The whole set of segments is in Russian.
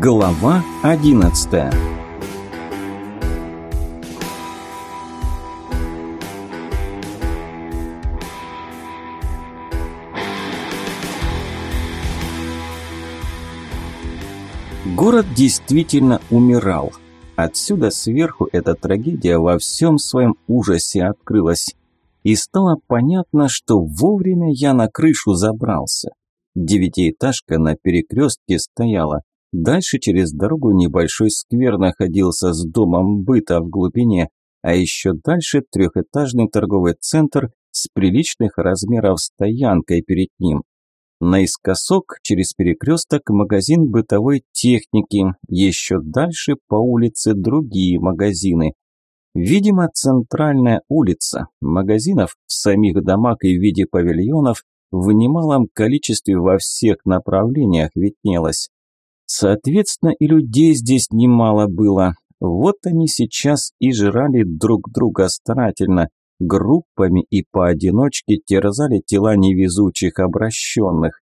Глава одиннадцатая Город действительно умирал. Отсюда сверху эта трагедия во всем своем ужасе открылась. И стало понятно, что вовремя я на крышу забрался. Девятиэтажка на перекрестке стояла. Дальше через дорогу небольшой сквер находился с домом быта в глубине, а еще дальше трехэтажный торговый центр с приличных размеров стоянкой перед ним. Наискосок через перекресток магазин бытовой техники, еще дальше по улице другие магазины. Видимо, центральная улица, магазинов в самих домах и в виде павильонов в немалом количестве во всех направлениях виднелось. Соответственно, и людей здесь немало было. Вот они сейчас и жрали друг друга старательно, группами и поодиночке терзали тела невезучих обращенных.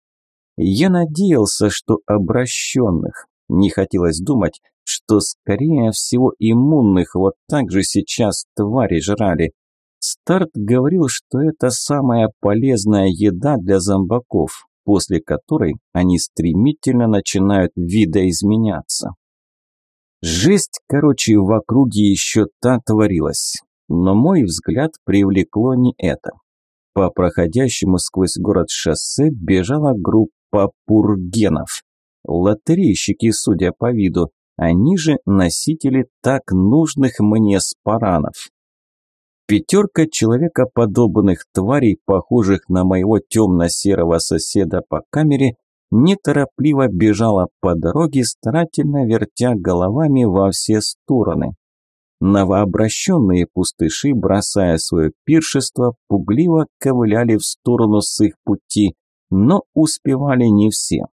Я надеялся, что обращенных. Не хотелось думать, что, скорее всего, иммунных вот так же сейчас твари жрали. Старт говорил, что это самая полезная еда для зомбаков, после которой они стремительно начинают видоизменяться. Жесть, короче, в округе еще та творилась. Но мой взгляд привлекло не это. По проходящему сквозь город шоссе бежала группа пургенов. Лотерейщики, судя по виду, они же носители так нужных мне спаранов. Пятерка человекоподобных тварей, похожих на моего темно-серого соседа по камере, неторопливо бежала по дороге, старательно вертя головами во все стороны. Новообращенные пустыши, бросая свое пиршество, пугливо ковыляли в сторону с их пути, но успевали не все.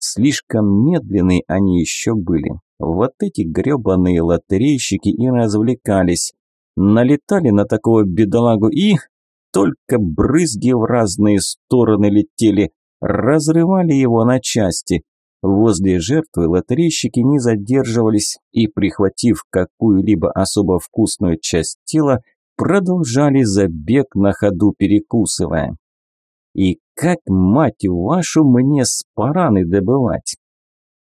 Слишком медленные они еще были. Вот эти гребаные лотерейщики и развлекались, налетали на такого бедолагу и... Только брызги в разные стороны летели, разрывали его на части. Возле жертвы лотерейщики не задерживались и, прихватив какую-либо особо вкусную часть тела, продолжали забег на ходу перекусывая. И как, мать вашу, мне спараны добывать?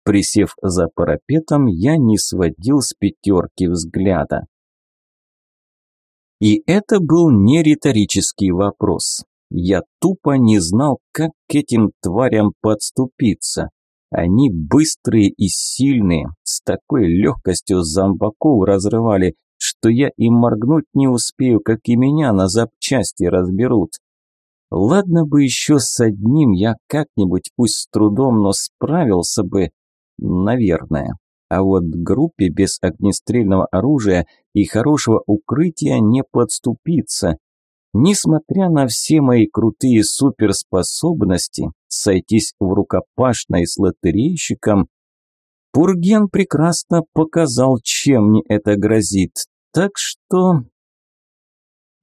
Присев за парапетом, я не сводил с пятерки взгляда. И это был не риторический вопрос. Я тупо не знал, как к этим тварям подступиться. Они быстрые и сильные, с такой легкостью зомбаков разрывали, что я и моргнуть не успею, как и меня на запчасти разберут. Ладно бы еще с одним я как-нибудь, пусть с трудом, но справился бы, наверное. А вот группе без огнестрельного оружия и хорошего укрытия не подступиться. Несмотря на все мои крутые суперспособности, сойтись в рукопашной с лотерейщиком, Пурген прекрасно показал, чем мне это грозит. Так что...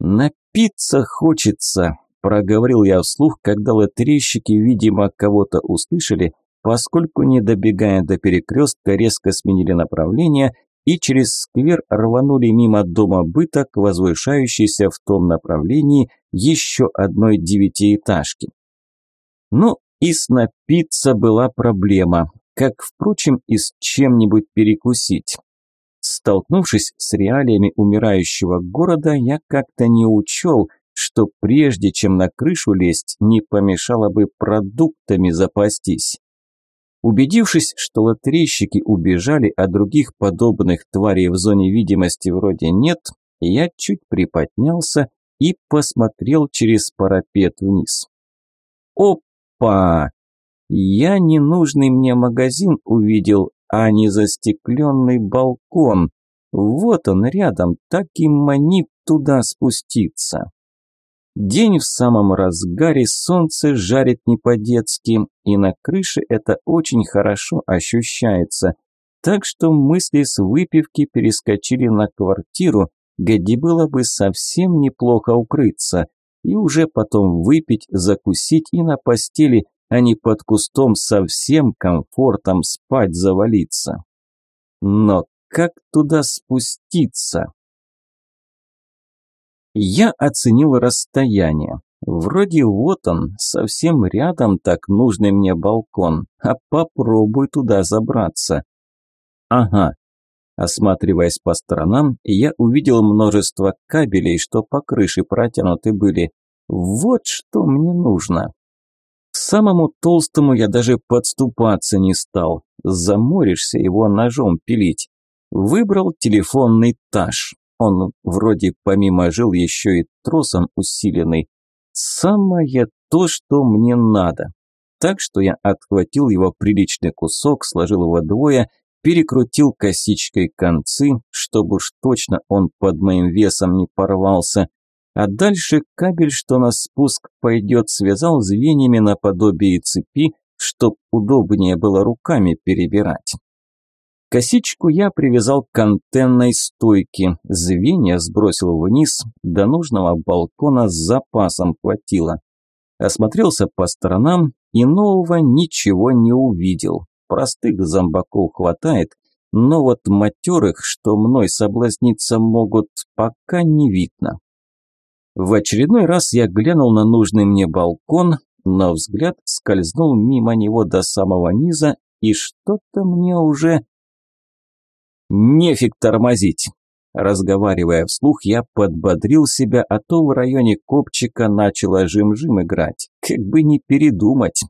«Напиться хочется», – проговорил я вслух, когда лотерейщики, видимо, кого-то услышали поскольку, не добегая до перекрестка, резко сменили направление и через сквер рванули мимо дома быта к возвышающейся в том направлении еще одной девятиэтажки. Ну и с напиться была проблема, как, впрочем, и с чем-нибудь перекусить. Столкнувшись с реалиями умирающего города, я как-то не учел, что прежде чем на крышу лезть, не помешало бы продуктами запастись. Убедившись, что лотерейщики убежали, а других подобных тварей в зоне видимости вроде нет, я чуть приподнялся и посмотрел через парапет вниз. Опа! Я ненужный мне магазин увидел, а не застекленный балкон. Вот он рядом, так и манит туда спуститься. День в самом разгаре, солнце жарит не по-детски, и на крыше это очень хорошо ощущается. Так что мысли с выпивки перескочили на квартиру, где было бы совсем неплохо укрыться, и уже потом выпить, закусить и на постели а не под кустом со всем комфортом спать завалиться. Но как туда спуститься? Я оценил расстояние. Вроде вот он, совсем рядом так нужный мне балкон, а попробуй туда забраться. Ага. Осматриваясь по сторонам, я увидел множество кабелей, что по крыше протянуты были. Вот что мне нужно. К самому толстому я даже подступаться не стал. Заморишься его ножом пилить. Выбрал телефонный таж. Он вроде помимо жил еще и тросом усиленный. Самое то, что мне надо. Так что я отхватил его приличный кусок, сложил его двое, перекрутил косичкой концы, чтобы уж точно он под моим весом не порвался, а дальше кабель, что на спуск пойдет, связал звеньями наподобие цепи, чтоб удобнее было руками перебирать. Косичку я привязал к антенной стойке, звенья сбросил вниз, до нужного балкона с запасом хватило. Осмотрелся по сторонам и нового ничего не увидел. Простых зомбаков хватает, но вот матерых, что мной соблазниться могут, пока не видно. В очередной раз я глянул на нужный мне балкон, но взгляд скользнул мимо него до самого низа, и что-то мне уже Нефиг тормозить. Разговаривая вслух, я подбодрил себя, а то в районе копчика начало жим-жим играть. Как бы не передумать.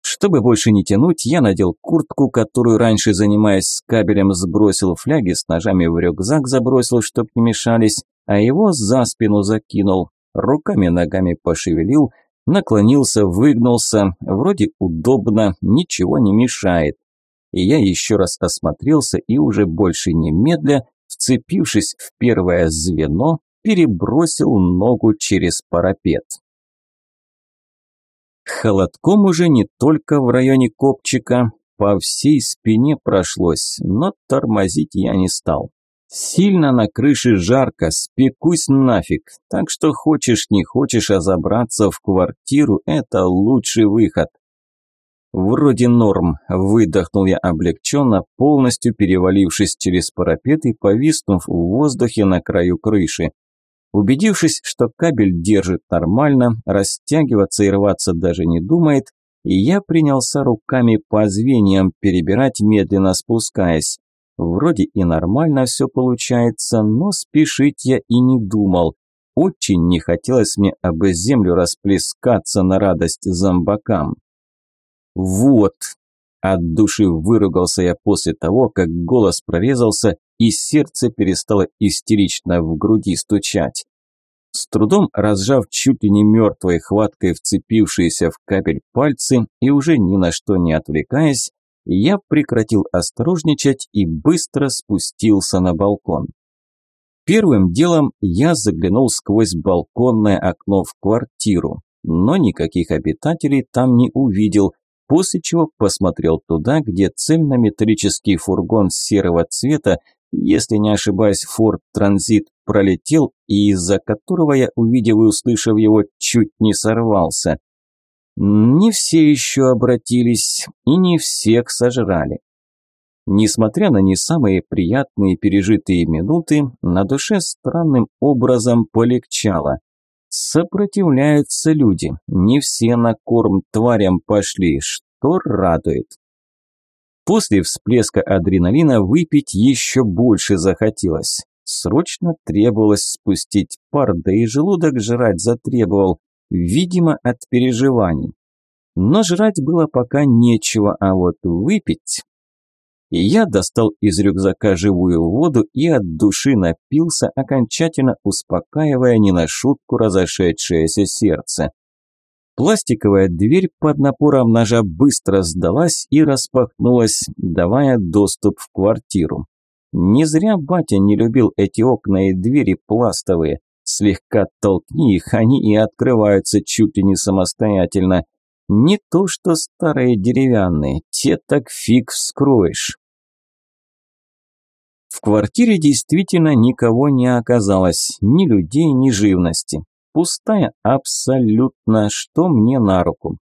Чтобы больше не тянуть, я надел куртку, которую раньше, занимаясь с кабелем, сбросил фляги с ножами в рюкзак, забросил, чтоб не мешались, а его за спину закинул, руками-ногами пошевелил, наклонился, выгнулся, вроде удобно, ничего не мешает и я еще раз осмотрелся и уже больше немедля, вцепившись в первое звено, перебросил ногу через парапет. Холодком уже не только в районе копчика, по всей спине прошлось, но тормозить я не стал. Сильно на крыше жарко, спекусь нафиг, так что хочешь не хочешь, а забраться в квартиру – это лучший выход. Вроде норм, выдохнул я облегченно, полностью перевалившись через парапет и повиснув в воздухе на краю крыши. Убедившись, что кабель держит нормально, растягиваться и рваться даже не думает, я принялся руками по звеньям перебирать, медленно спускаясь. Вроде и нормально все получается, но спешить я и не думал. Очень не хотелось мне об землю расплескаться на радость зомбакам. «Вот!» От души выругался я после того, как голос прорезался и сердце перестало истерично в груди стучать. С трудом разжав чуть ли не мертвой хваткой вцепившиеся в кабель пальцы и уже ни на что не отвлекаясь, я прекратил осторожничать и быстро спустился на балкон. Первым делом я заглянул сквозь балконное окно в квартиру, но никаких обитателей там не увидел, после чего посмотрел туда, где цельнометрический фургон серого цвета, если не ошибаюсь, Ford Transit пролетел и из-за которого я, увидев и услышав его, чуть не сорвался. Не все еще обратились и не всех сожрали. Несмотря на не самые приятные пережитые минуты, на душе странным образом полегчало. Сопротивляются люди, не все на корм тварям пошли, что радует. После всплеска адреналина выпить еще больше захотелось. Срочно требовалось спустить пар, да и желудок жрать затребовал, видимо, от переживаний. Но жрать было пока нечего, а вот выпить и я достал из рюкзака живую воду и от души напился, окончательно успокаивая не на шутку разошедшееся сердце. Пластиковая дверь под напором ножа быстро сдалась и распахнулась, давая доступ в квартиру. Не зря батя не любил эти окна и двери пластовые. Слегка толкни их, они и открываются чуть ли не самостоятельно. Не то что старые деревянные, те так фиг вскроешь. В квартире действительно никого не оказалось, ни людей, ни живности. Пустая абсолютно, что мне на руку.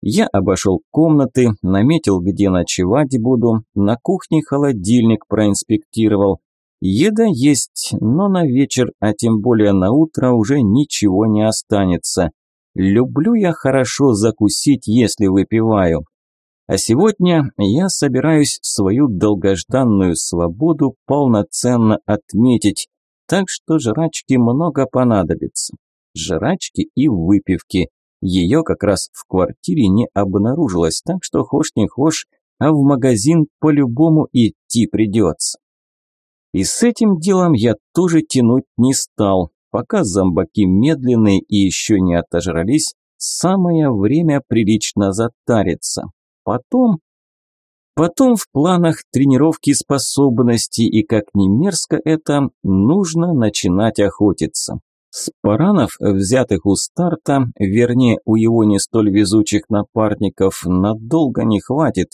Я обошел комнаты, наметил, где ночевать буду, на кухне холодильник проинспектировал. Еда есть, но на вечер, а тем более на утро уже ничего не останется. Люблю я хорошо закусить, если выпиваю. А сегодня я собираюсь свою долгожданную свободу полноценно отметить, так что жрачки много понадобится. Жрачки и выпивки. Ее как раз в квартире не обнаружилось, так что хошь не хошь, а в магазин по-любому идти придется. И с этим делом я тоже тянуть не стал. Пока зомбаки медленные и еще не отожрались, самое время прилично затариться. Потом... Потом в планах тренировки способностей и, как ни мерзко это, нужно начинать охотиться. Спаранов, взятых у старта, вернее, у его не столь везучих напарников, надолго не хватит.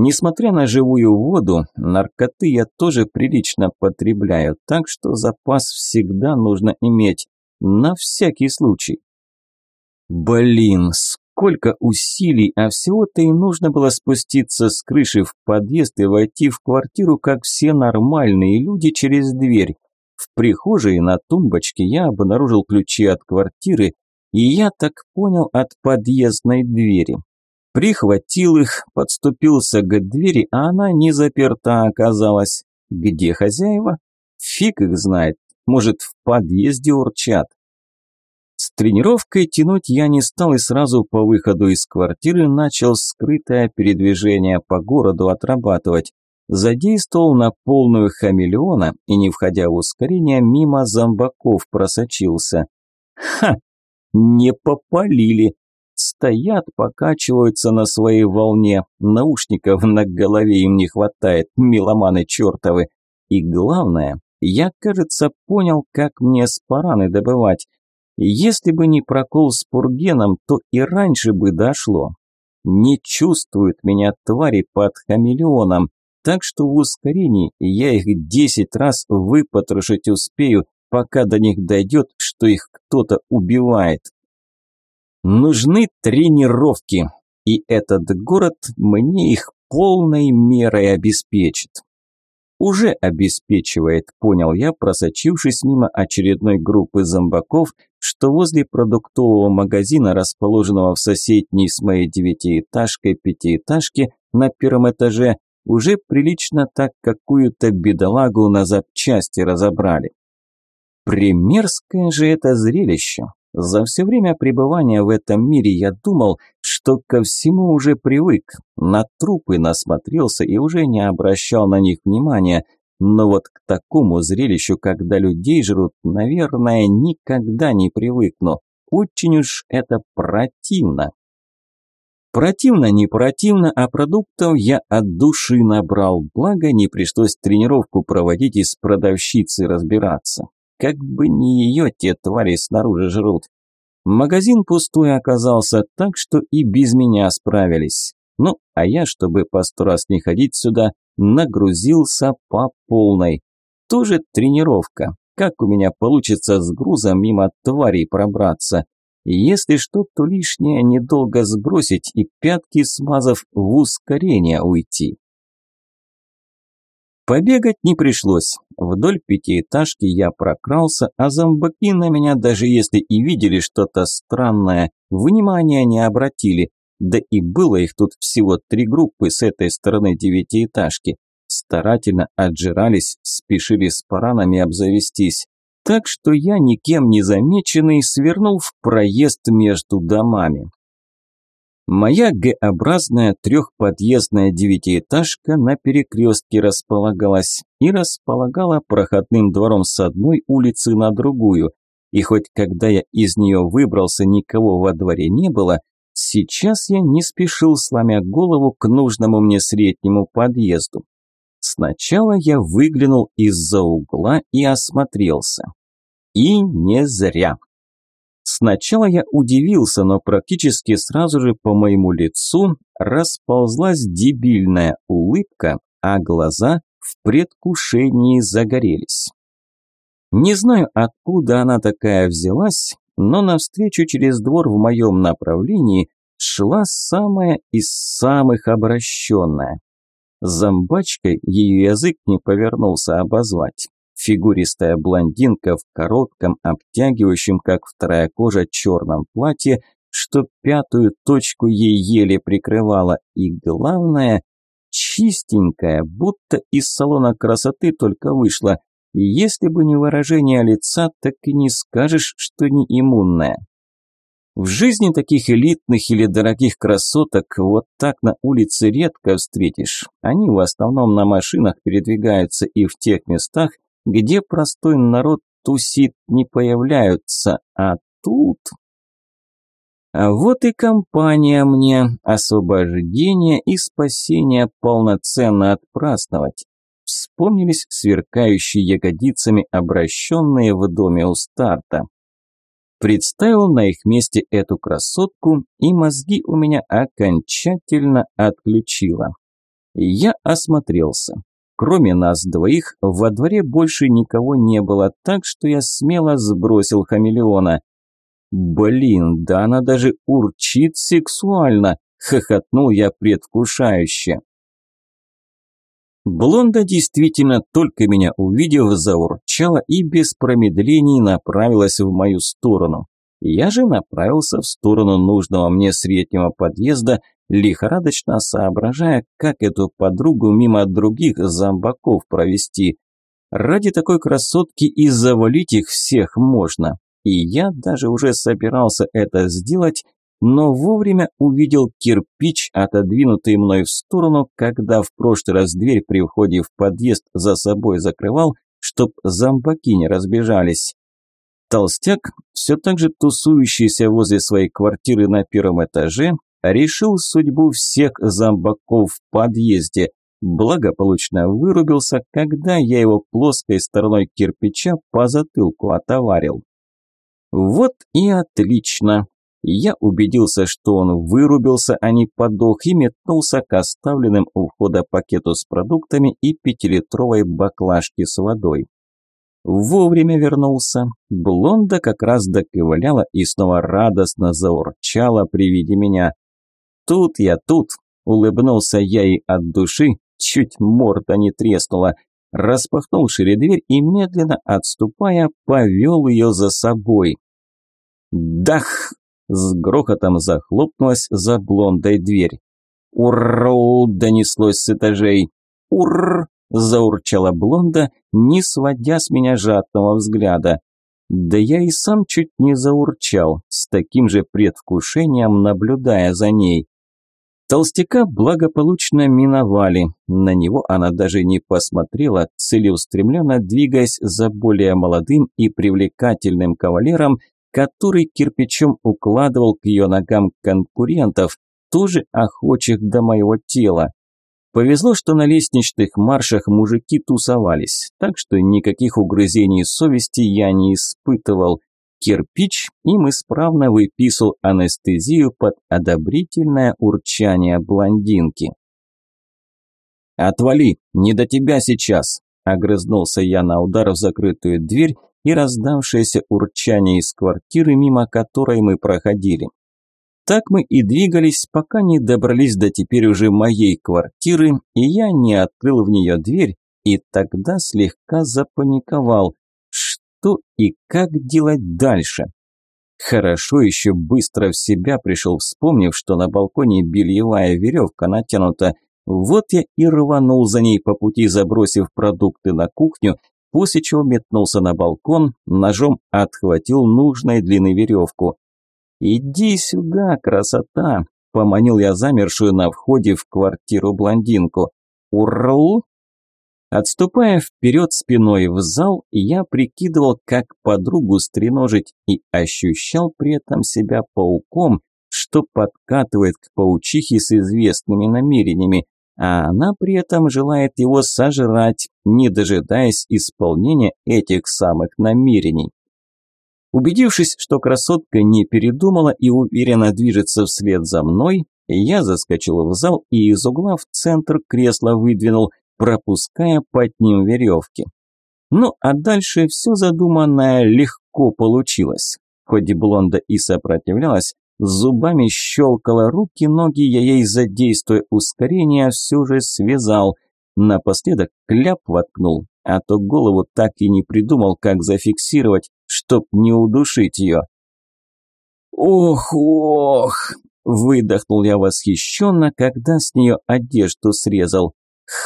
Несмотря на живую воду, наркоты я тоже прилично потребляю, так что запас всегда нужно иметь, на всякий случай. Блин, сколько усилий, а всего-то и нужно было спуститься с крыши в подъезд и войти в квартиру, как все нормальные люди, через дверь. В прихожей на тумбочке я обнаружил ключи от квартиры, и я так понял от подъездной двери. Прихватил их, подступился к двери, а она не заперта оказалась. Где хозяева? Фиг их знает. Может, в подъезде урчат. С тренировкой тянуть я не стал и сразу по выходу из квартиры начал скрытое передвижение по городу отрабатывать задействовал на полную хамелеона и, не входя в ускорение, мимо зомбаков просочился. Ха! Не попалили! Стоят, покачиваются на своей волне, наушников на голове им не хватает, меломаны чертовы. И главное, я, кажется, понял, как мне спараны добывать. Если бы не прокол с пургеном, то и раньше бы дошло. Не чувствуют меня твари под хамелеоном, так что в ускорении я их десять раз выпотрошить успею, пока до них дойдет, что их кто-то убивает. Нужны тренировки, и этот город мне их полной мерой обеспечит. Уже обеспечивает, понял я, просочившись мимо очередной группы зомбаков, что возле продуктового магазина, расположенного в соседней с моей девятиэтажкой пятиэтажке на первом этаже, уже прилично так какую-то бедолагу на запчасти разобрали. Примерское же это зрелище. За все время пребывания в этом мире я думал, что ко всему уже привык, на трупы насмотрелся и уже не обращал на них внимания, но вот к такому зрелищу, когда людей жрут, наверное, никогда не привыкну. Очень уж это противно. Противно, не противно, а продуктов я от души набрал, благо не пришлось тренировку проводить и с продавщицей разбираться. Как бы не ее те твари снаружи жрут. Магазин пустой оказался, так что и без меня справились. Ну, а я, чтобы по сто раз не ходить сюда, нагрузился по полной. Тоже тренировка. Как у меня получится с грузом мимо тварей пробраться? Если что-то лишнее, недолго сбросить и пятки смазав в ускорение уйти. Побегать не пришлось. Вдоль пятиэтажки я прокрался, а зомбаки на меня, даже если и видели что-то странное, внимания не обратили. Да и было их тут всего три группы с этой стороны девятиэтажки. Старательно отжирались, спешили с паранами обзавестись так что я, никем не замеченный, свернул в проезд между домами. Моя Г-образная трехподъездная девятиэтажка на перекрестке располагалась и располагала проходным двором с одной улицы на другую. И хоть когда я из нее выбрался, никого во дворе не было, сейчас я не спешил, сломя голову к нужному мне среднему подъезду. Сначала я выглянул из-за угла и осмотрелся. И не зря. Сначала я удивился, но практически сразу же по моему лицу расползлась дебильная улыбка, а глаза в предвкушении загорелись. Не знаю, откуда она такая взялась, но навстречу через двор в моем направлении шла самая из самых обращенная. Зомбачкой ее язык не повернулся обозвать. Фигуристая блондинка в коротком, обтягивающем, как вторая кожа, черном платье, что пятую точку ей еле прикрывала, и главное, чистенькая, будто из салона красоты только вышла, и если бы не выражение лица, так и не скажешь, что не иммунная. В жизни таких элитных или дорогих красоток вот так на улице редко встретишь. Они в основном на машинах передвигаются и в тех местах, где простой народ тусит, не появляются, а тут... А вот и компания мне, освобождение и спасение полноценно отпраздновать. Вспомнились сверкающие ягодицами обращенные в доме у старта. Представил на их месте эту красотку, и мозги у меня окончательно отключило. Я осмотрелся. Кроме нас двоих, во дворе больше никого не было, так что я смело сбросил хамелеона. «Блин, да она даже урчит сексуально!» – хохотнул я предвкушающе. Блонда действительно, только меня увидев, заурчала и без промедлений направилась в мою сторону. Я же направился в сторону нужного мне среднего подъезда, лихорадочно соображая, как эту подругу мимо других зомбаков провести. Ради такой красотки и завалить их всех можно. И я даже уже собирался это сделать, но вовремя увидел кирпич, отодвинутый мной в сторону, когда в прошлый раз дверь при входе в подъезд за собой закрывал, чтоб зомбаки не разбежались. Толстяк, все так же тусующийся возле своей квартиры на первом этаже, решил судьбу всех зомбаков в подъезде, благополучно вырубился, когда я его плоской стороной кирпича по затылку отоварил. Вот и отлично. Я убедился, что он вырубился, а не подох, и метнулся к оставленным у входа пакету с продуктами и пятилитровой баклажке с водой. Вовремя вернулся. Блонда как раз доковыляла и снова радостно заурчала при виде меня. «Тут я, тут!» – улыбнулся я ей от души, чуть морда не треснула. Распахнул шире дверь и, медленно отступая, повел ее за собой. «Дах!» С грохотом захлопнулась за блондой дверь. «Урррр!» – донеслось с этажей. «Урррр!» – заурчала блонда, не сводя с меня жадного взгляда. Да я и сам чуть не заурчал, с таким же предвкушением наблюдая за ней. Толстяка благополучно миновали. На него она даже не посмотрела, целеустремленно двигаясь за более молодым и привлекательным кавалером, который кирпичом укладывал к ее ногам конкурентов, тоже охочих до моего тела. Повезло, что на лестничных маршах мужики тусовались, так что никаких угрызений совести я не испытывал. Кирпич им исправно выписал анестезию под одобрительное урчание блондинки. «Отвали, не до тебя сейчас!» – огрызнулся я на удар в закрытую дверь и раздавшееся урчание из квартиры, мимо которой мы проходили. Так мы и двигались, пока не добрались до теперь уже моей квартиры, и я не открыл в нее дверь, и тогда слегка запаниковал. Что и как делать дальше? Хорошо еще быстро в себя пришел, вспомнив, что на балконе бельевая веревка натянута. Вот я и рванул за ней по пути, забросив продукты на кухню после чего метнулся на балкон, ножом отхватил нужной длины веревку. «Иди сюда, красота!» – поманил я замершую на входе в квартиру блондинку. «Урл!» Отступая вперед спиной в зал, я прикидывал, как подругу стреножить и ощущал при этом себя пауком, что подкатывает к паучихе с известными намерениями, а она при этом желает его сожрать, не дожидаясь исполнения этих самых намерений. Убедившись, что красотка не передумала и уверенно движется вслед за мной, я заскочил в зал и из угла в центр кресла выдвинул, пропуская под ним веревки. Ну а дальше все задуманное легко получилось. Хоть блонда и сопротивлялась, Зубами щелкала руки, ноги я ей, задействуя ускорение, все же связал. Напоследок кляп воткнул, а то голову так и не придумал, как зафиксировать, чтоб не удушить ее. «Ох, ох!» – выдохнул я восхищенно, когда с нее одежду срезал.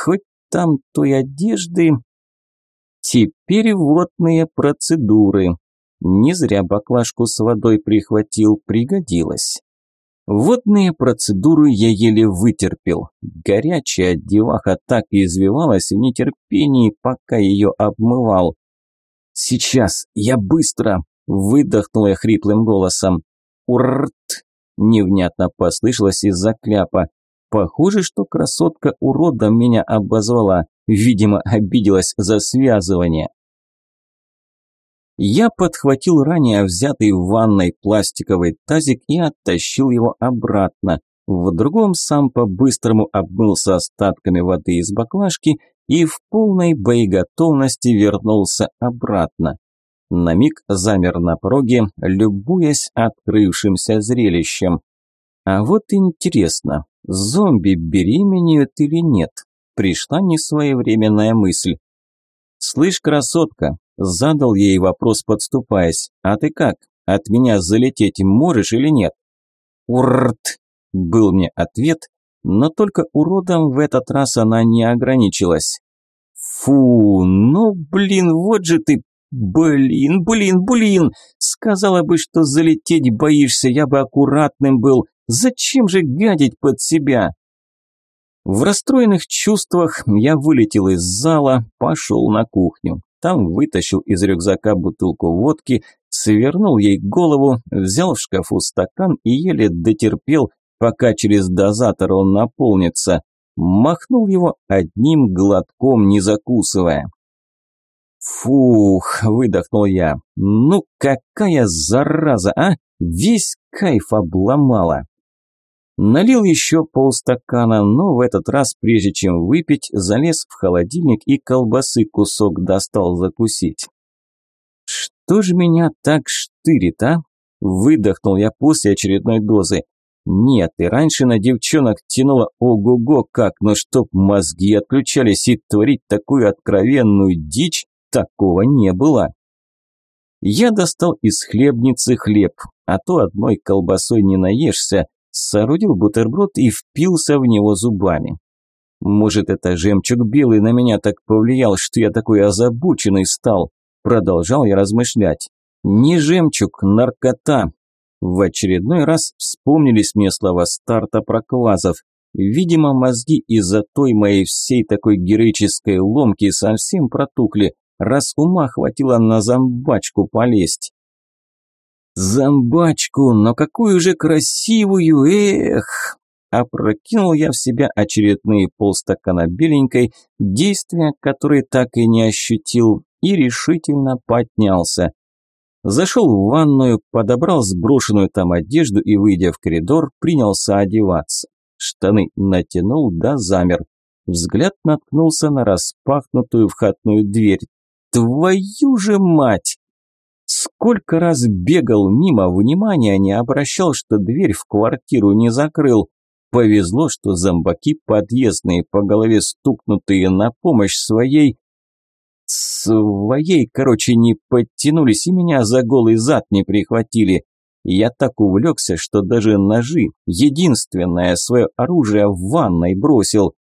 «Хоть там той одежды...» Теперь водные процедуры. Не зря баклажку с водой прихватил, пригодилось. Водные процедуры я еле вытерпел. Горячая деваха так и извивалась в нетерпении, пока ее обмывал. «Сейчас, я быстро!» – выдохнул я хриплым голосом. «Уррт!» – невнятно послышалось из-за кляпа. Похоже, что красотка уродом меня обозвала. Видимо, обиделась за связывание. Я подхватил ранее взятый в ванной пластиковый тазик и оттащил его обратно. В другом сам по-быстрому обмылся остатками воды из баклажки и в полной боеготовности вернулся обратно. На миг замер на пороге, любуясь открывшимся зрелищем. А вот интересно, зомби беременеют или нет? Пришла несвоевременная мысль. «Слышь, красотка, Задал ей вопрос, подступаясь. «А ты как? От меня залететь можешь или нет?» «Уррт!» – был мне ответ, но только уродом в этот раз она не ограничилась. «Фу, ну блин, вот же ты, блин, блин, блин! Сказала бы, что залететь боишься, я бы аккуратным был. Зачем же гадить под себя?» В расстроенных чувствах я вылетел из зала, пошел на кухню. Там вытащил из рюкзака бутылку водки, свернул ей голову, взял в шкафу стакан и еле дотерпел, пока через дозатор он наполнится. Махнул его одним глотком, не закусывая. «Фух!» – выдохнул я. «Ну какая зараза, а! Весь кайф обломала!» Налил еще полстакана, но в этот раз, прежде чем выпить, залез в холодильник и колбасы кусок достал закусить. «Что ж меня так штырит, а?» – выдохнул я после очередной дозы. «Нет, и раньше на девчонок тянуло ого-го как, но чтоб мозги отключались и творить такую откровенную дичь, такого не было». Я достал из хлебницы хлеб, а то одной колбасой не наешься, соорудил бутерброд и впился в него зубами. Может, это жемчуг белый на меня так повлиял, что я такой озабоченный стал. Продолжал я размышлять. Не жемчуг, наркота. В очередной раз вспомнились мне слова старта про квазов. Видимо, мозги из-за той моей всей такой героической ломки совсем протухли, раз ума хватило на зомбачку полезть. Зомбачку, но какую же красивую, эх! Опрокинул я в себя очередные полстакана беленькой, действия которой так и не ощутил, и решительно поднялся. Зашел в ванную, подобрал сброшенную там одежду и, выйдя в коридор, принялся одеваться. Штаны натянул да замер. Взгляд наткнулся на распахнутую входную дверь. «Твою же мать!» Сколько раз бегал мимо, внимания не обращал, что дверь в квартиру не закрыл. Повезло, что зомбаки подъездные, по голове стукнутые на помощь своей... Своей, короче, не подтянулись и меня за голый зад не прихватили. Я так увлекся, что даже ножи, единственное свое оружие в ванной бросил.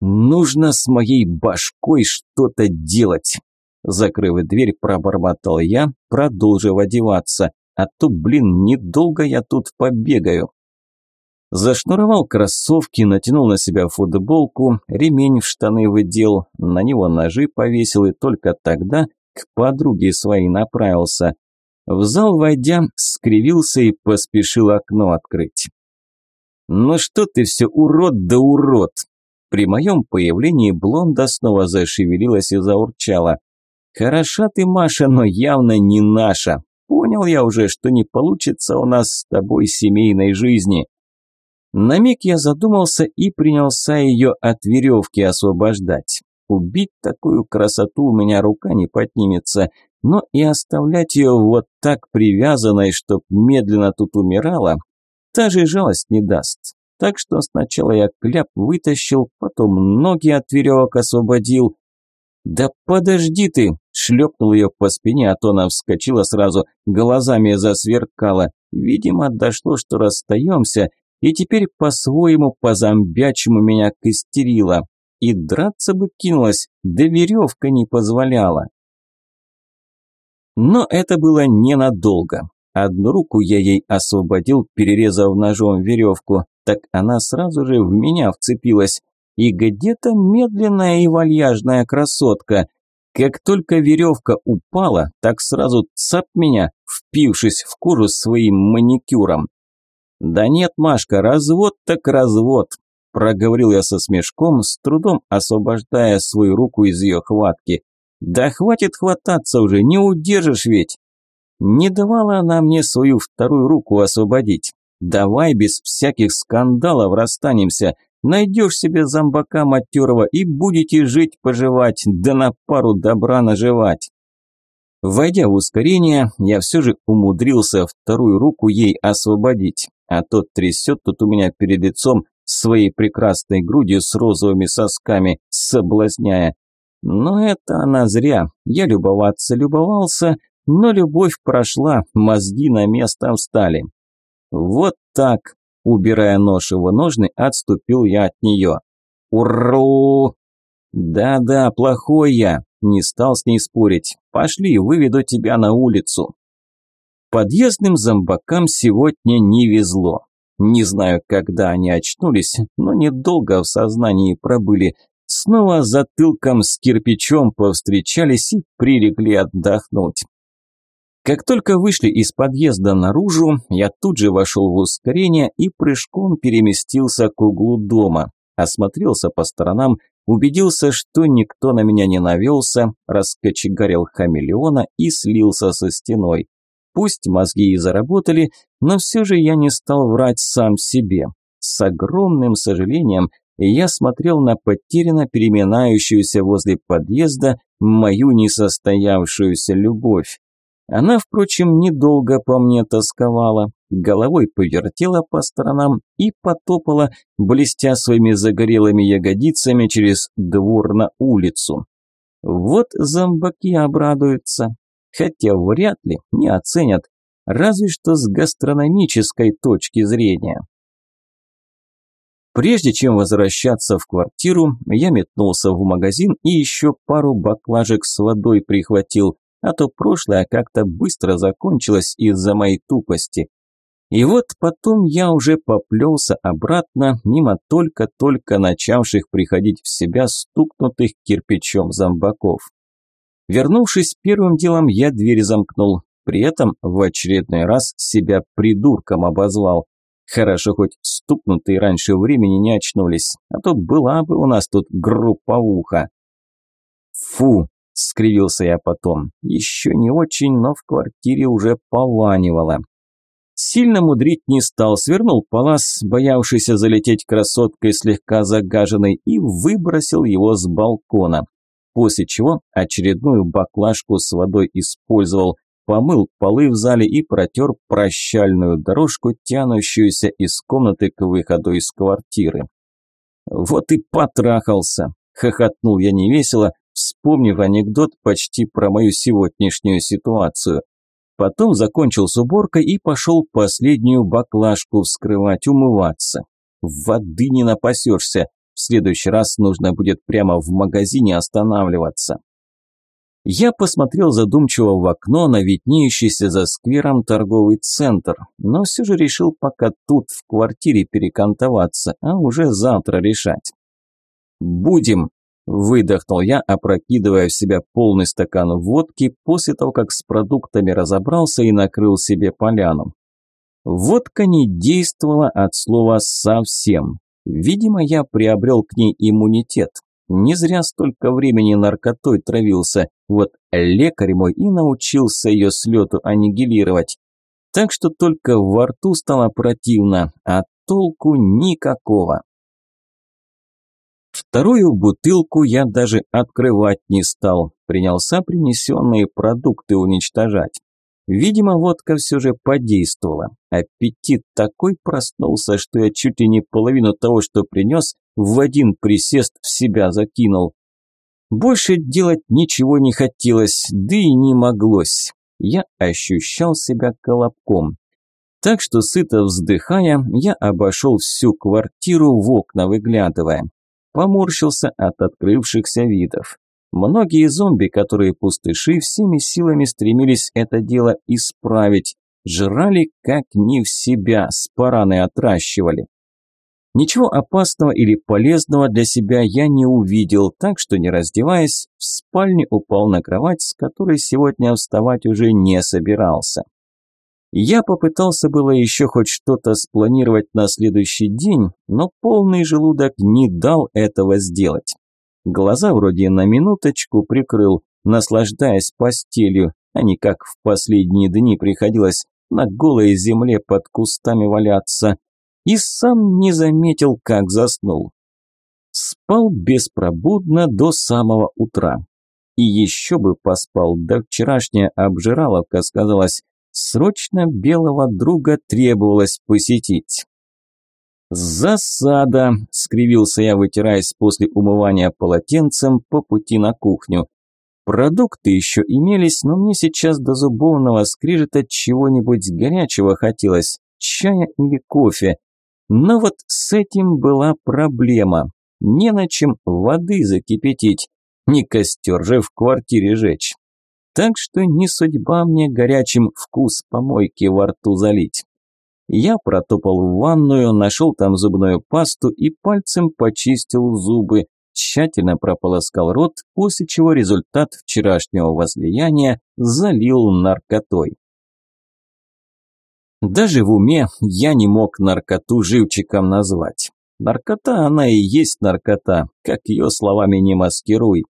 Нужно с моей башкой что-то делать. Закрыв дверь, пробормотал я, продолжив одеваться. А то, блин, недолго я тут побегаю. Зашнуровал кроссовки, натянул на себя футболку, ремень в штаны выдел, на него ножи повесил и только тогда к подруге своей направился. В зал войдя, скривился и поспешил окно открыть. «Ну что ты все урод да урод!» При моем появлении блонда снова зашевелилась и заурчала. Хороша ты, Маша, но явно не наша. Понял я уже, что не получится у нас с тобой семейной жизни. На миг я задумался и принялся ее от веревки освобождать. Убить такую красоту у меня рука не поднимется, но и оставлять ее вот так привязанной, чтоб медленно тут умирала, та же жалость не даст. Так что сначала я кляп вытащил, потом ноги от веревок освободил. «Да подожди ты!» – шлепнул ее по спине, а то она вскочила сразу, глазами засверкала. Видимо, дошло, что расстаемся, и теперь по-своему, по-зомбячему меня костерила. И драться бы кинулась, да веревка не позволяла. Но это было ненадолго. Одну руку я ей освободил, перерезав ножом веревку, так она сразу же в меня вцепилась. И где-то медленная и вальяжная красотка. Как только веревка упала, так сразу цап меня, впившись в кожу своим маникюром. «Да нет, Машка, развод так развод», – проговорил я со смешком, с трудом освобождая свою руку из ее хватки. «Да хватит хвататься уже, не удержишь ведь!» Не давала она мне свою вторую руку освободить. Давай без всяких скандалов расстанемся. Найдешь себе зомбака матерого и будете жить-поживать, да на пару добра наживать. Войдя в ускорение, я все же умудрился вторую руку ей освободить, а тот трясет тут у меня перед лицом своей прекрасной грудью с розовыми сосками, соблазняя. Но это она зря. Я любоваться любовался, но любовь прошла, мозги на место встали. Вот так, убирая нож его ножны, отступил я от нее. Уру! Да-да, плохой я, не стал с ней спорить. Пошли, выведу тебя на улицу. Подъездным зомбакам сегодня не везло. Не знаю, когда они очнулись, но недолго в сознании пробыли. Снова затылком с кирпичом повстречались и прилегли отдохнуть. Как только вышли из подъезда наружу, я тут же вошел в ускорение и прыжком переместился к углу дома. Осмотрелся по сторонам, убедился, что никто на меня не навелся, раскочегарил хамелеона и слился со стеной. Пусть мозги и заработали, но все же я не стал врать сам себе. С огромным сожалением я смотрел на потерянно переминающуюся возле подъезда мою несостоявшуюся любовь. Она, впрочем, недолго по мне тосковала, головой повертела по сторонам и потопала, блестя своими загорелыми ягодицами через двор на улицу. Вот зомбаки обрадуются, хотя вряд ли не оценят, разве что с гастрономической точки зрения. Прежде чем возвращаться в квартиру, я метнулся в магазин и еще пару баклажек с водой прихватил, а то прошлое как-то быстро закончилось из-за моей тупости. И вот потом я уже поплелся обратно, мимо только-только начавших приходить в себя стукнутых кирпичом зомбаков. Вернувшись первым делом, я дверь замкнул, при этом в очередной раз себя придурком обозвал. Хорошо, хоть стукнутые раньше времени не очнулись, а то была бы у нас тут групповуха. Фу, скривился я потом. Еще не очень, но в квартире уже пованивало. Сильно мудрить не стал, свернул палас, боявшийся залететь красоткой слегка загаженной, и выбросил его с балкона. После чего очередную баклажку с водой использовал, помыл полы в зале и протер прощальную дорожку, тянущуюся из комнаты к выходу из квартиры. «Вот и потрахался!» – хохотнул я невесело, вспомнив анекдот почти про мою сегодняшнюю ситуацию. Потом закончил с уборкой и пошел последнюю баклажку вскрывать, умываться. Воды не напасешься, в следующий раз нужно будет прямо в магазине останавливаться. Я посмотрел задумчиво в окно на виднеющийся за сквером торговый центр, но все же решил пока тут в квартире перекантоваться, а уже завтра решать. «Будем», Выдохнул я, опрокидывая в себя полный стакан водки после того, как с продуктами разобрался и накрыл себе поляну. Водка не действовала от слова «совсем». Видимо, я приобрел к ней иммунитет. Не зря столько времени наркотой травился. Вот лекарь мой и научился ее с лету аннигилировать. Так что только во рту стало противно, а толку никакого. Вторую бутылку я даже открывать не стал, принялся принесенные продукты уничтожать. Видимо, водка все же подействовала. Аппетит такой проснулся, что я чуть ли не половину того, что принес, в один присест в себя закинул. Больше делать ничего не хотелось, да и не моглось. Я ощущал себя колобком. Так что, сыто вздыхая, я обошел всю квартиру в окна выглядывая. Поморщился от открывшихся видов. Многие зомби, которые пустыши, всеми силами стремились это дело исправить. Жрали как не в себя, спараны отращивали. Ничего опасного или полезного для себя я не увидел, так что, не раздеваясь, в спальне упал на кровать, с которой сегодня вставать уже не собирался. Я попытался было еще хоть что-то спланировать на следующий день, но полный желудок не дал этого сделать. Глаза вроде на минуточку прикрыл, наслаждаясь постелью, а не как в последние дни приходилось на голой земле под кустами валяться и сам не заметил, как заснул. Спал беспробудно до самого утра. И еще бы поспал, да вчерашняя обжираловка сказалась, срочно белого друга требовалось посетить. «Засада!» – скривился я, вытираясь после умывания полотенцем по пути на кухню. Продукты еще имелись, но мне сейчас до зубовного скрижета чего-нибудь горячего хотелось, чая или кофе. Но вот с этим была проблема. Не на чем воды закипятить, не костер же в квартире жечь. Так что не судьба мне горячим вкус помойки во рту залить. Я протопал в ванную, нашел там зубную пасту и пальцем почистил зубы, тщательно прополоскал рот, после чего результат вчерашнего возлияния залил наркотой. Даже в уме я не мог наркоту живчиком назвать. Наркота она и есть наркота, как ее словами не маскируй.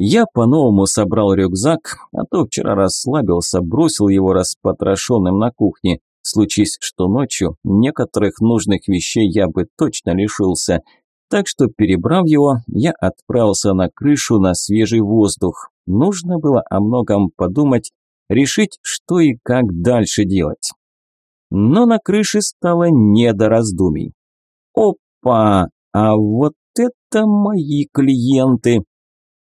Я по-новому собрал рюкзак, а то вчера расслабился, бросил его распотрошенным на кухне. Случись, что ночью некоторых нужных вещей я бы точно лишился. Так что, перебрав его, я отправился на крышу на свежий воздух. Нужно было о многом подумать, решить, что и как дальше делать но на крыше стало не до раздумий. Опа, а вот это мои клиенты!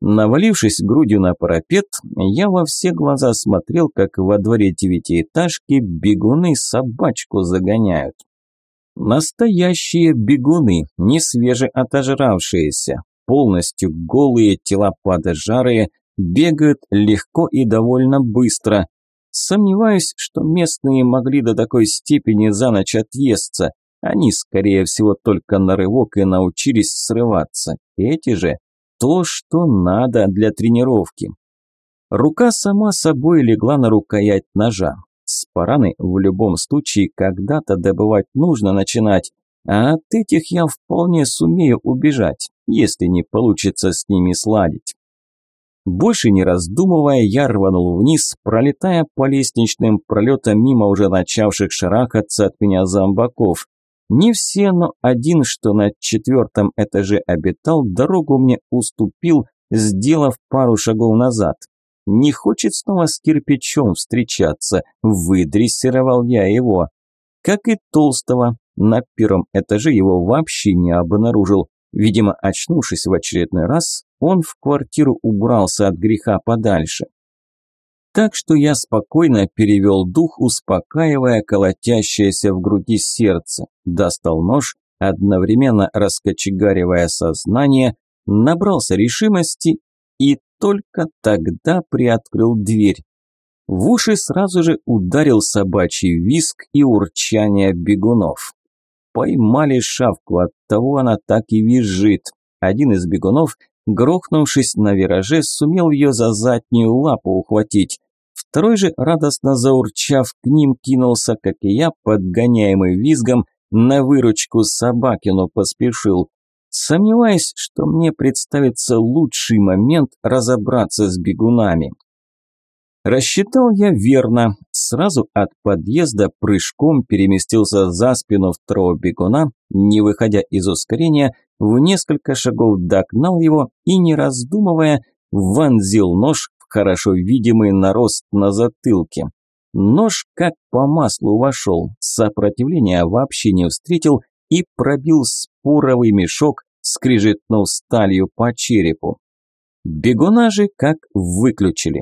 Навалившись грудью на парапет, я во все глаза смотрел, как во дворе девятиэтажки бегуны собачку загоняют. Настоящие бегуны, не свежеотожравшиеся, полностью голые, тела поджарые, бегают легко и довольно быстро, Сомневаюсь, что местные могли до такой степени за ночь отъесться. Они, скорее всего, только на рывок и научились срываться. Эти же – то, что надо для тренировки. Рука сама собой легла на рукоять ножа. Спараны в любом случае когда-то добывать нужно начинать, а от этих я вполне сумею убежать, если не получится с ними сладить. Больше не раздумывая, я рванул вниз, пролетая по лестничным пролетам мимо уже начавших шарахаться от меня зомбаков. Не все, но один, что на четвертом этаже обитал, дорогу мне уступил, сделав пару шагов назад. Не хочет снова с кирпичом встречаться, выдрессировал я его. Как и толстого, на первом этаже его вообще не обнаружил. Видимо, очнувшись в очередной раз, он в квартиру убрался от греха подальше. Так что я спокойно перевел дух, успокаивая колотящееся в груди сердце, достал нож, одновременно раскочегаривая сознание, набрался решимости и только тогда приоткрыл дверь. В уши сразу же ударил собачий виск и урчание бегунов. Поймали шавку, оттого она так и визжит. Один из бегунов грохнувшись на вираже, сумел ее за заднюю лапу ухватить. Второй же, радостно заурчав, к ним кинулся, как и я, подгоняемый визгом, на выручку собакину поспешил. Сомневаюсь, что мне представится лучший момент разобраться с бегунами. Рассчитал я верно. Сразу от подъезда прыжком переместился за спину второго бегуна, не выходя из ускорения, в несколько шагов догнал его и, не раздумывая, вонзил нож хорошо видимый нарост на затылке. Нож как по маслу вошел, сопротивления вообще не встретил и пробил споровый мешок, скрижетнув сталью по черепу. Бегуна же как выключили.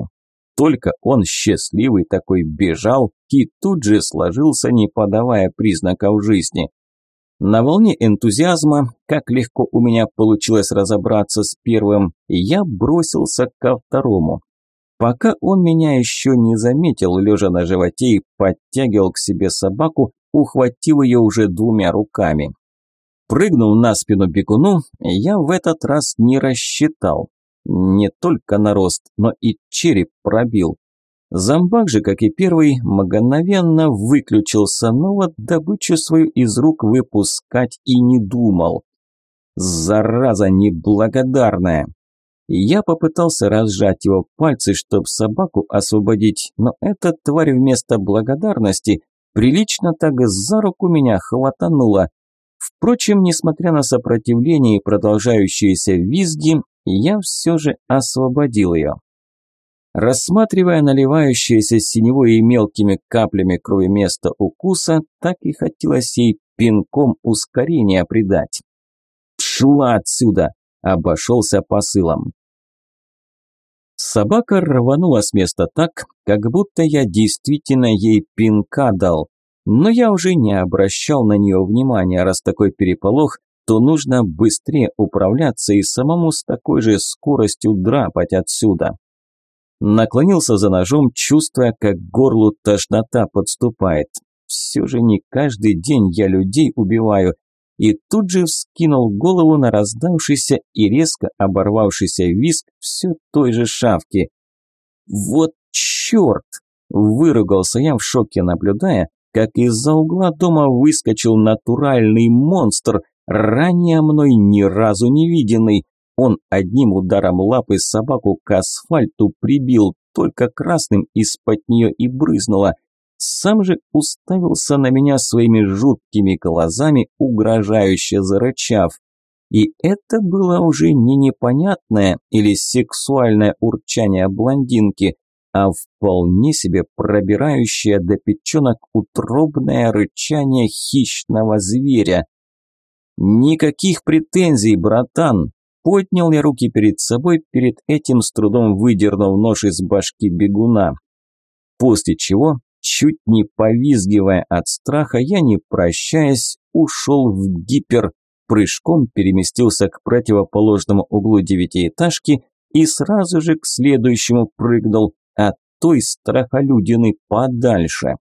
Только он счастливый такой бежал и тут же сложился, не подавая признаков жизни. На волне энтузиазма, как легко у меня получилось разобраться с первым, я бросился ко второму. Пока он меня еще не заметил, лежа на животе и подтягивал к себе собаку, ухватив ее уже двумя руками. Прыгнув на спину бегуну, я в этот раз не рассчитал. Не только нарост, но и череп пробил. Зомбак же, как и первый, мгновенно выключился, но вот добычу свою из рук выпускать и не думал. Зараза неблагодарная! Я попытался разжать его пальцы, чтобы собаку освободить, но эта тварь вместо благодарности прилично так за руку меня хватанула. Впрочем, несмотря на сопротивление и продолжающиеся визги, я все же освободил ее. Рассматривая наливающееся синевой и мелкими каплями крови место укуса, так и хотелось ей пинком ускорения придать. «Шла отсюда!» – обошелся посылом. Собака рванула с места так, как будто я действительно ей пинка дал. Но я уже не обращал на нее внимания, раз такой переполох, то нужно быстрее управляться и самому с такой же скоростью драпать отсюда. Наклонился за ножом, чувствуя, как горлу тошнота подступает. Все же не каждый день я людей убиваю. И тут же вскинул голову на раздавшийся и резко оборвавшийся виск все той же шавки. «Вот черт!» – выругался я в шоке, наблюдая, как из-за угла дома выскочил натуральный монстр, ранее мной ни разу не виденный. Он одним ударом лапы собаку к асфальту прибил, только красным из-под нее и брызнуло. Сам же уставился на меня своими жуткими глазами, угрожающе зарычав. И это было уже не непонятное или сексуальное урчание блондинки, а вполне себе пробирающее до печенок утробное рычание хищного зверя. «Никаких претензий, братан!» Поднял я руки перед собой, перед этим с трудом выдернув нож из башки бегуна. После чего, чуть не повизгивая от страха, я, не прощаясь, ушел в гипер, прыжком переместился к противоположному углу девятиэтажки и сразу же к следующему прыгнул, от той страхолюдины подальше.